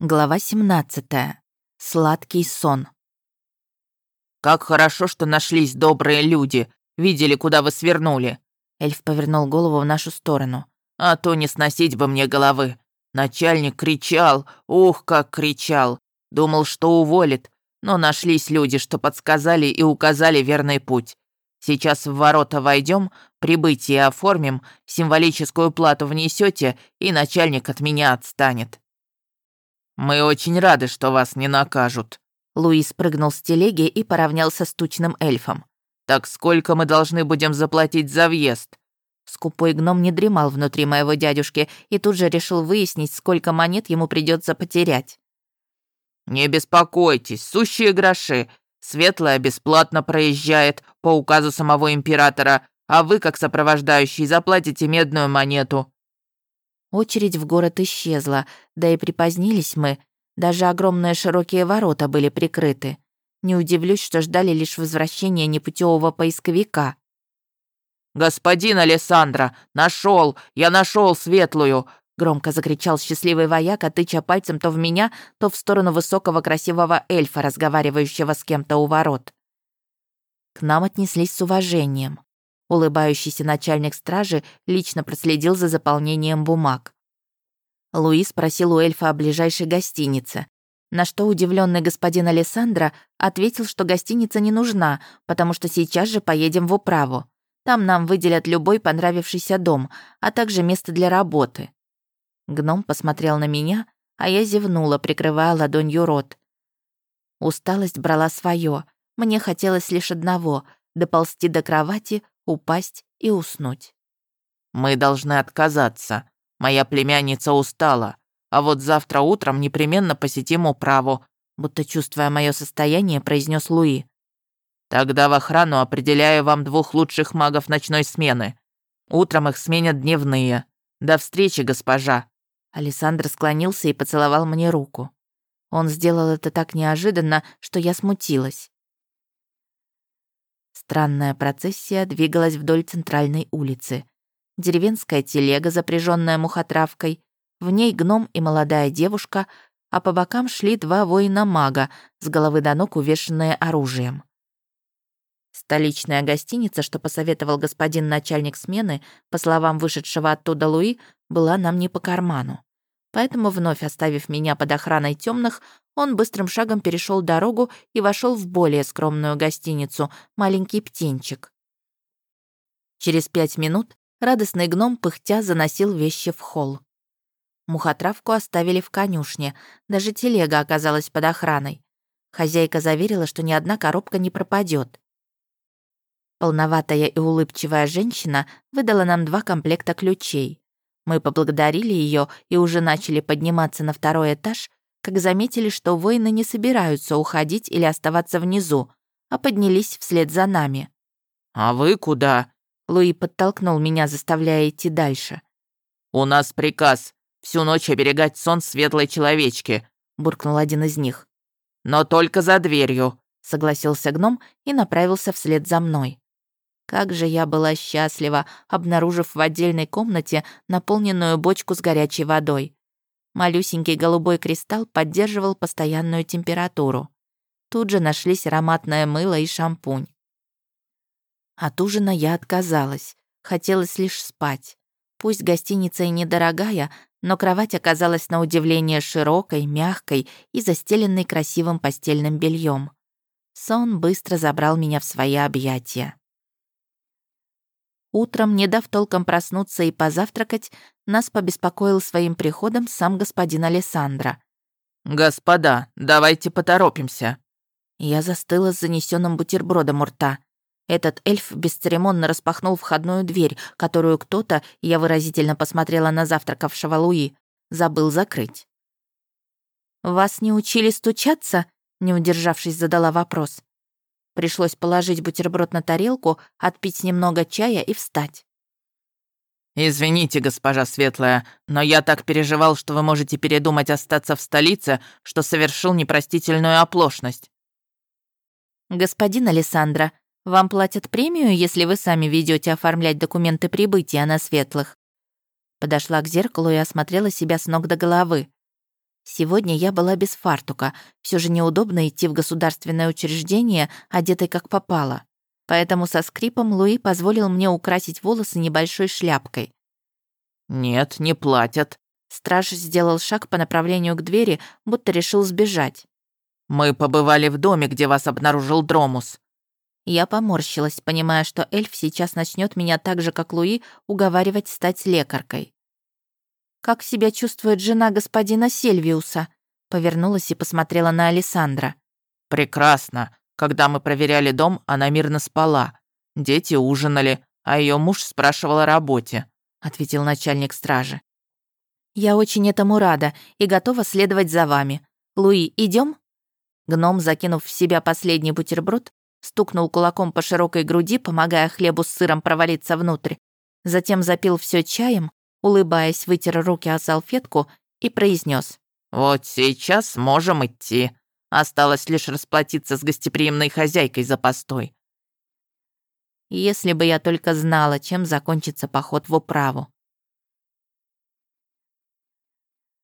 Глава 17. Сладкий сон. «Как хорошо, что нашлись добрые люди. Видели, куда вы свернули». Эльф повернул голову в нашу сторону. «А то не сносить бы мне головы. Начальник кричал, ух, как кричал. Думал, что уволит. Но нашлись люди, что подсказали и указали верный путь. Сейчас в ворота войдем, прибытие оформим, символическую плату внесете, и начальник от меня отстанет». «Мы очень рады, что вас не накажут». Луис прыгнул с телеги и поравнялся с тучным эльфом. «Так сколько мы должны будем заплатить за въезд?» Скупой гном не дремал внутри моего дядюшки и тут же решил выяснить, сколько монет ему придется потерять. «Не беспокойтесь, сущие гроши. Светлая бесплатно проезжает по указу самого императора, а вы, как сопровождающий, заплатите медную монету. Очередь в город исчезла, да и припозднились мы. Даже огромные широкие ворота были прикрыты. Не удивлюсь, что ждали лишь возвращения непутевого поисковика. «Господин Алессандро, нашел! Я нашел светлую!» Громко закричал счастливый вояк, тыча пальцем то в меня, то в сторону высокого красивого эльфа, разговаривающего с кем-то у ворот. К нам отнеслись с уважением. Улыбающийся начальник стражи лично проследил за заполнением бумаг. Луис спросил у эльфа о ближайшей гостинице, на что удивленный господин Алессандро ответил, что гостиница не нужна, потому что сейчас же поедем в управу. Там нам выделят любой понравившийся дом, а также место для работы. Гном посмотрел на меня, а я зевнула, прикрывая ладонью рот. Усталость брала свое. Мне хотелось лишь одного — доползти до кровати, упасть и уснуть. «Мы должны отказаться. Моя племянница устала. А вот завтра утром непременно посетим управу», будто чувствуя мое состояние, произнес Луи. «Тогда в охрану определяю вам двух лучших магов ночной смены. Утром их сменят дневные. До встречи, госпожа». Александр склонился и поцеловал мне руку. Он сделал это так неожиданно, что я смутилась. Странная процессия двигалась вдоль центральной улицы. Деревенская телега, запряженная мухотравкой, в ней гном и молодая девушка, а по бокам шли два воина-мага, с головы до ног увешанные оружием. Столичная гостиница, что посоветовал господин начальник смены, по словам вышедшего оттуда Луи, была нам не по карману. Поэтому, вновь оставив меня под охраной темных, он быстрым шагом перешел дорогу и вошел в более скромную гостиницу «Маленький птенчик». Через пять минут радостный гном пыхтя заносил вещи в холл. Мухотравку оставили в конюшне, даже телега оказалась под охраной. Хозяйка заверила, что ни одна коробка не пропадет. Полноватая и улыбчивая женщина выдала нам два комплекта ключей. Мы поблагодарили ее и уже начали подниматься на второй этаж, как заметили, что воины не собираются уходить или оставаться внизу, а поднялись вслед за нами. «А вы куда?» Луи подтолкнул меня, заставляя идти дальше. «У нас приказ всю ночь оберегать сон светлой человечки», буркнул один из них. «Но только за дверью», согласился гном и направился вслед за мной. Как же я была счастлива, обнаружив в отдельной комнате наполненную бочку с горячей водой. Малюсенький голубой кристалл поддерживал постоянную температуру. Тут же нашлись ароматное мыло и шампунь. От ужина я отказалась. Хотелось лишь спать. Пусть гостиница и недорогая, но кровать оказалась на удивление широкой, мягкой и застеленной красивым постельным бельем. Сон быстро забрал меня в свои объятия. Утром, не дав толком проснуться и позавтракать, нас побеспокоил своим приходом сам господин Алессандро. «Господа, давайте поторопимся». Я застыла с занесенным бутербродом у рта. Этот эльф бесцеремонно распахнул входную дверь, которую кто-то, я выразительно посмотрела на завтракавшего Луи, забыл закрыть. «Вас не учили стучаться?» Не удержавшись, задала вопрос. Пришлось положить бутерброд на тарелку, отпить немного чая и встать. «Извините, госпожа Светлая, но я так переживал, что вы можете передумать остаться в столице, что совершил непростительную оплошность». «Господин Александра, вам платят премию, если вы сами ведете оформлять документы прибытия на Светлых?» Подошла к зеркалу и осмотрела себя с ног до головы. Сегодня я была без фартука, все же неудобно идти в государственное учреждение, одетой как попало. Поэтому со скрипом Луи позволил мне украсить волосы небольшой шляпкой. «Нет, не платят». Страж сделал шаг по направлению к двери, будто решил сбежать. «Мы побывали в доме, где вас обнаружил Дромус». Я поморщилась, понимая, что эльф сейчас начнет меня так же, как Луи, уговаривать стать лекаркой. «Как себя чувствует жена господина Сельвиуса?» Повернулась и посмотрела на Александра. «Прекрасно. Когда мы проверяли дом, она мирно спала. Дети ужинали, а ее муж спрашивал о работе», ответил начальник стражи. «Я очень этому рада и готова следовать за вами. Луи, идем? Гном, закинув в себя последний бутерброд, стукнул кулаком по широкой груди, помогая хлебу с сыром провалиться внутрь. Затем запил все чаем, улыбаясь, вытер руки о салфетку и произнес: «Вот сейчас можем идти. Осталось лишь расплатиться с гостеприимной хозяйкой за постой». Если бы я только знала, чем закончится поход в управу.